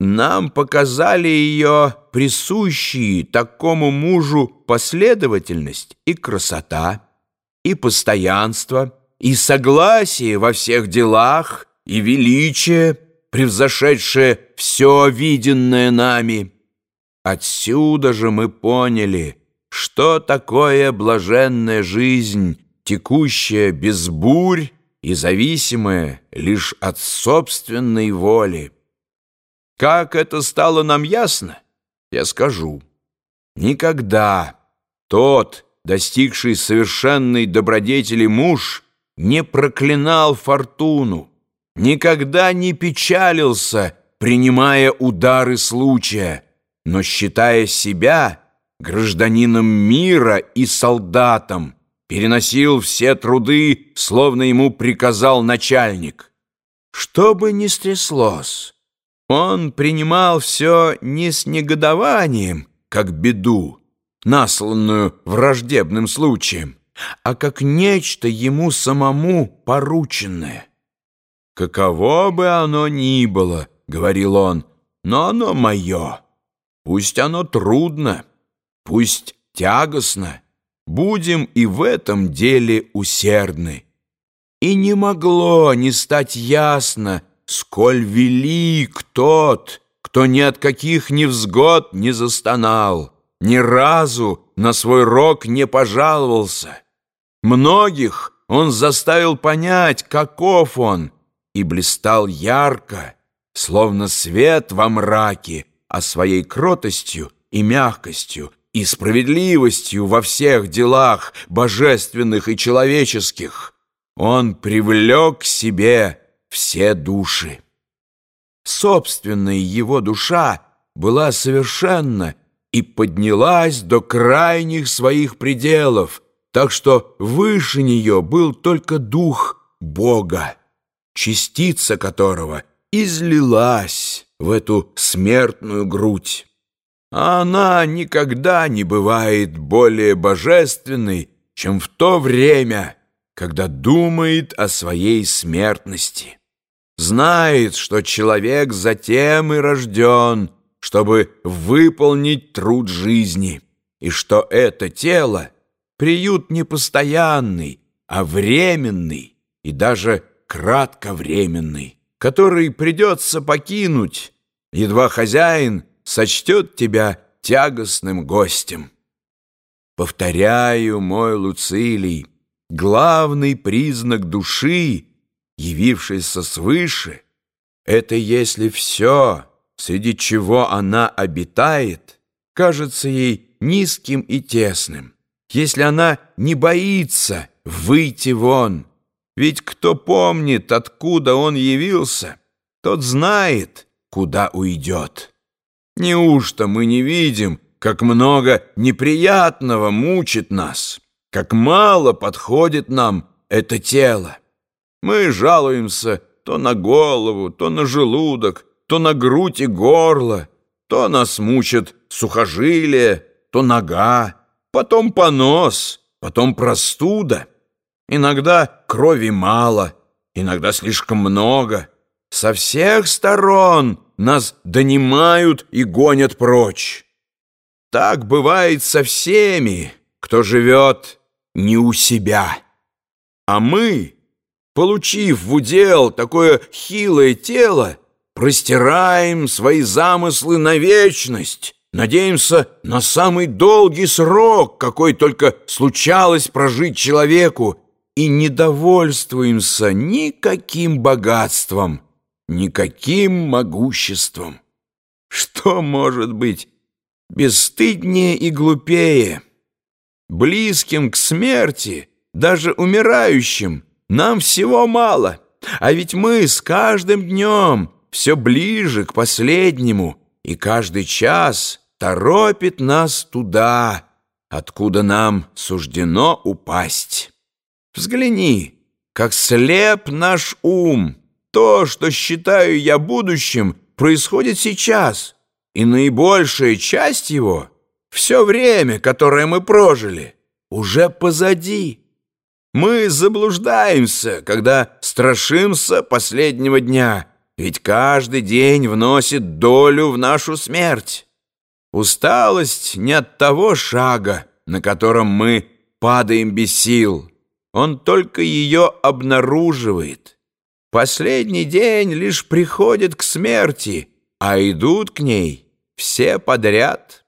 Нам показали ее присущие такому мужу последовательность и красота, и постоянство, и согласие во всех делах, и величие, превзошедшее все виденное нами. Отсюда же мы поняли, что такое блаженная жизнь, текущая без бурь и зависимая лишь от собственной воли. Как это стало нам ясно, я скажу. Никогда тот, достигший совершенной добродетели муж, не проклинал фортуну, никогда не печалился, принимая удары случая, но считая себя гражданином мира и солдатом, переносил все труды, словно ему приказал начальник. Что бы ни стряслось, он принимал все не с негодованием, как беду, насланную враждебным случаем, а как нечто ему самому порученное. «Каково бы оно ни было, — говорил он, — но оно мое. Пусть оно трудно, пусть тягостно, будем и в этом деле усердны». И не могло не стать ясно, сколь велик тот, кто ни от каких невзгод не застонал, ни разу на свой рок не пожаловался. Многих он заставил понять, каков он, и блистал ярко, словно свет во мраке, а своей кротостью и мягкостью и справедливостью во всех делах божественных и человеческих он привлек к себе все души. Собственная его душа была совершенна и поднялась до крайних своих пределов, так что выше нее был только дух Бога, частица которого излилась в эту смертную грудь. А она никогда не бывает более божественной, чем в то время, когда думает о своей смертности знает, что человек затем и рожден, чтобы выполнить труд жизни, и что это тело — приют не постоянный, а временный и даже кратковременный, который придется покинуть, едва хозяин сочтет тебя тягостным гостем. Повторяю, мой Луцилий, главный признак души — явившийся свыше, это если все, среди чего она обитает, кажется ей низким и тесным, если она не боится выйти вон. Ведь кто помнит, откуда он явился, тот знает, куда уйдет. Неужто мы не видим, как много неприятного мучит нас, как мало подходит нам это тело? Мы жалуемся то на голову, то на желудок, то на грудь и горло, то нас мучат сухожилие, то нога, потом понос, потом простуда. Иногда крови мало, иногда слишком много. Со всех сторон нас донимают и гонят прочь. Так бывает со всеми, кто живет не у себя. А мы получив в удел такое хилое тело, простираем свои замыслы на вечность, надеемся на самый долгий срок, какой только случалось прожить человеку, и не довольствуемся никаким богатством, никаким могуществом. Что может быть бесстыднее и глупее? Близким к смерти, даже умирающим – нам всего мало, а ведь мы с каждым днем все ближе к последнему, и каждый час торопит нас туда, откуда нам суждено упасть. Взгляни, как слеп наш ум. То, что считаю я будущим, происходит сейчас, и наибольшая часть его, все время, которое мы прожили, уже позади. Мы заблуждаемся, когда страшимся последнего дня, Ведь каждый день вносит долю в нашу смерть. Усталость не от того шага, на котором мы падаем без сил. Он только ее обнаруживает. Последний день лишь приходит к смерти, а идут к ней все подряд».